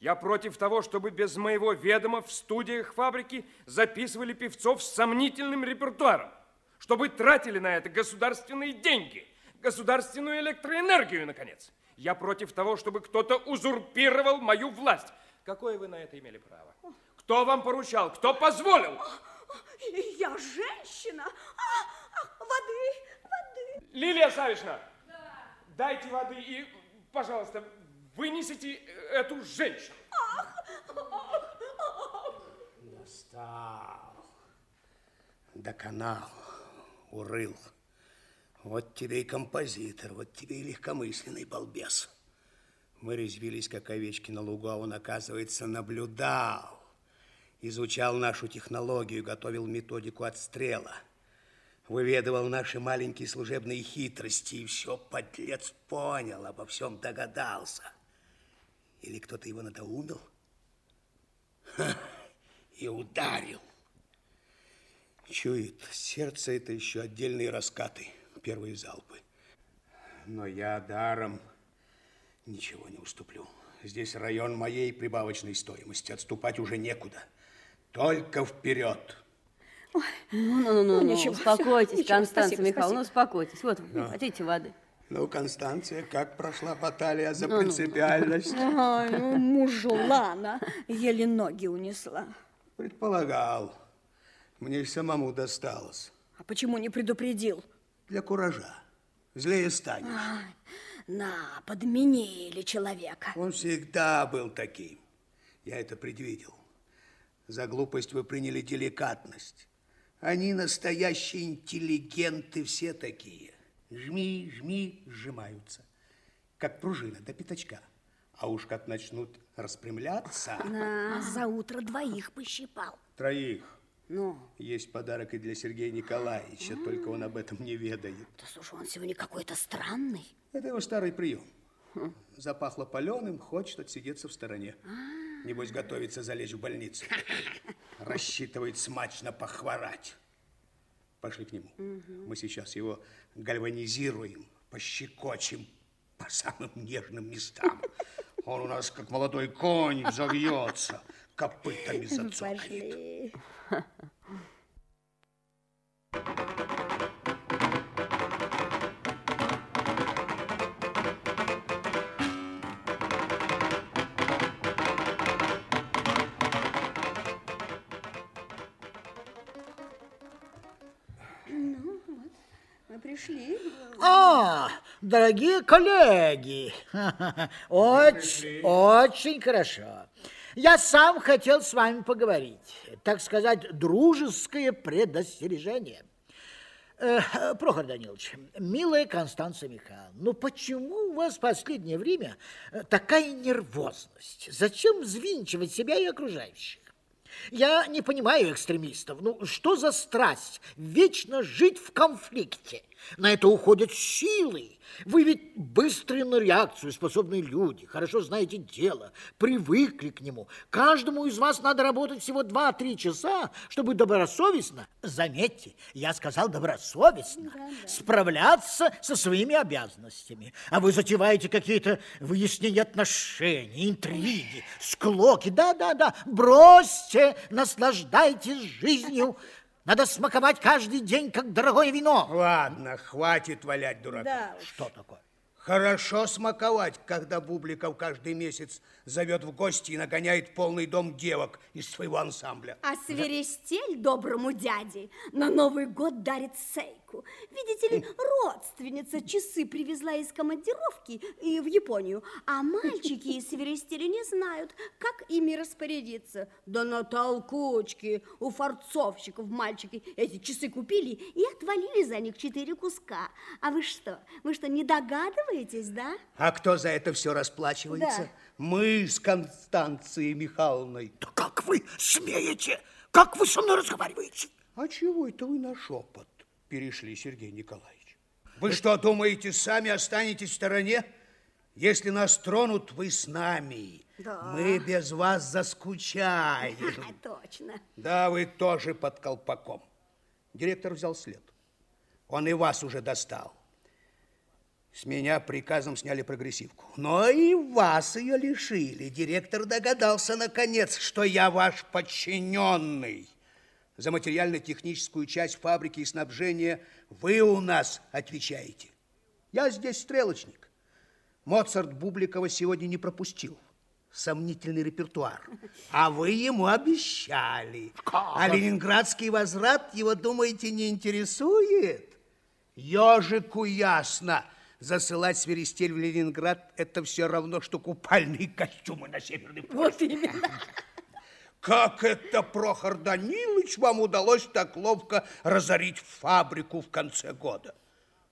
Я против того, чтобы без моего ведома в студиях фабрики записывали певцов с сомнительным репертуаром, чтобы тратили на это государственные деньги, государственную электроэнергию, наконец. Я против того, чтобы кто-то узурпировал мою власть. Какое вы на это имели право? Кто вам поручал? Кто позволил? Я женщина. А, а, воды, воды. Лилия Савишна, да. дайте воды и, пожалуйста, вынесите эту женщину. Достал. Доконал. Урыл. Вот тебе и композитор, вот тебе и легкомысленный балбес. Мы резвились, как овечки на лугу, а он, оказывается, наблюдал. Изучал нашу технологию, готовил методику отстрела. Выведывал наши маленькие служебные хитрости, и все подлец понял, обо всем догадался. Или кто-то его надоумил? Ха, и ударил. Чует, сердце это еще отдельные раскаты, первые залпы. Но я даром ничего не уступлю. Здесь район моей прибавочной стоимости. Отступать уже некуда. Только вперед. Ну, ну, ну, ну, ну, ничего, успокойтесь, ничего, Констанция спасибо, Михайловна, ну, успокойтесь. Вот, да. хотите воды? Ну, Констанция, как прошла баталия за ну, принципиальность? Ай, ну, мужлана, еле ноги унесла. Предполагал. Мне самому досталось. А почему не предупредил? Для куража. Злее станешь. Ай, на, подменили человека. Он всегда был таким. Я это предвидел. За глупость вы приняли деликатность. Они настоящие интеллигенты все такие. Жми, жми, сжимаются, как пружина до пятачка. А уж как начнут распрямляться... На, за утро двоих пощипал. Троих. Ну? Есть подарок и для Сергея Николаевича, а только он об этом не ведает. Да слушай, он сегодня какой-то странный. Это его старый прием. Хм. Запахло паленым, хочет отсидеться в стороне. А. Небось, готовится залезть в больницу. Рассчитывает смачно похворать. Пошли к нему. Угу. Мы сейчас его гальванизируем, пощекочем по самым нежным местам. Он у нас, как молодой конь, завьется, копытами зацокает. Пошли. Пришли. А, дорогие коллеги, очень, очень хорошо. Я сам хотел с вами поговорить, так сказать, дружеское предостережение. Э, Прохор Данилович, милая Констанция Михайловна, ну почему у вас в последнее время такая нервозность? Зачем взвинчивать себя и окружающих? Я не понимаю экстремистов. Ну, что за страсть? Вечно жить в конфликте. На это уходят силы. Вы ведь быстрые на реакцию способные люди, хорошо знаете дело, привыкли к нему. Каждому из вас надо работать всего 2-3 часа, чтобы добросовестно, заметьте, я сказал добросовестно, да, да. справляться со своими обязанностями. А вы затеваете какие-то выяснения отношений, интриги, склоки. Да-да-да, бросьте, наслаждайтесь жизнью. Надо смаковать каждый день, как дорогое вино. Ладно, хватит валять дурака. Да Что такое? Хорошо смаковать, когда Бубликов каждый месяц зовет в гости и нагоняет полный дом девок из своего ансамбля. А свиристель доброму дяде на Новый год дарит сейку. Видите ли, родственница часы привезла из командировки и в Японию, а мальчики из свиристели не знают, как ими распорядиться. Да на толкучке у форцовщиков мальчики эти часы купили и отвалили за них четыре куска. А вы что, вы что, не догадываетесь, да? А кто за это все расплачивается? Да. Мы с Констанцией Михайловной. Да как вы смеете? Как вы со мной разговариваете? А чего это вы на шепот перешли, Сергей Николаевич? Вы что, думаете, сами останетесь в стороне? Если нас тронут, вы с нами. Да. Мы без вас заскучаем. Точно. Да, вы тоже под колпаком. Директор взял след. Он и вас уже достал. С меня приказом сняли прогрессивку. Но и вас ее лишили. Директор догадался, наконец, что я ваш подчиненный. За материально-техническую часть фабрики и снабжения вы у нас отвечаете. Я здесь стрелочник. Моцарт Бубликова сегодня не пропустил. Сомнительный репертуар. А вы ему обещали. А ленинградский возврат его, думаете, не интересует? Ежику ясно. Засылать свиристель в Ленинград – это все равно, что купальные костюмы на Северный полюс. Вот именно. Как это, Прохор Данилович, вам удалось так ловко разорить фабрику в конце года?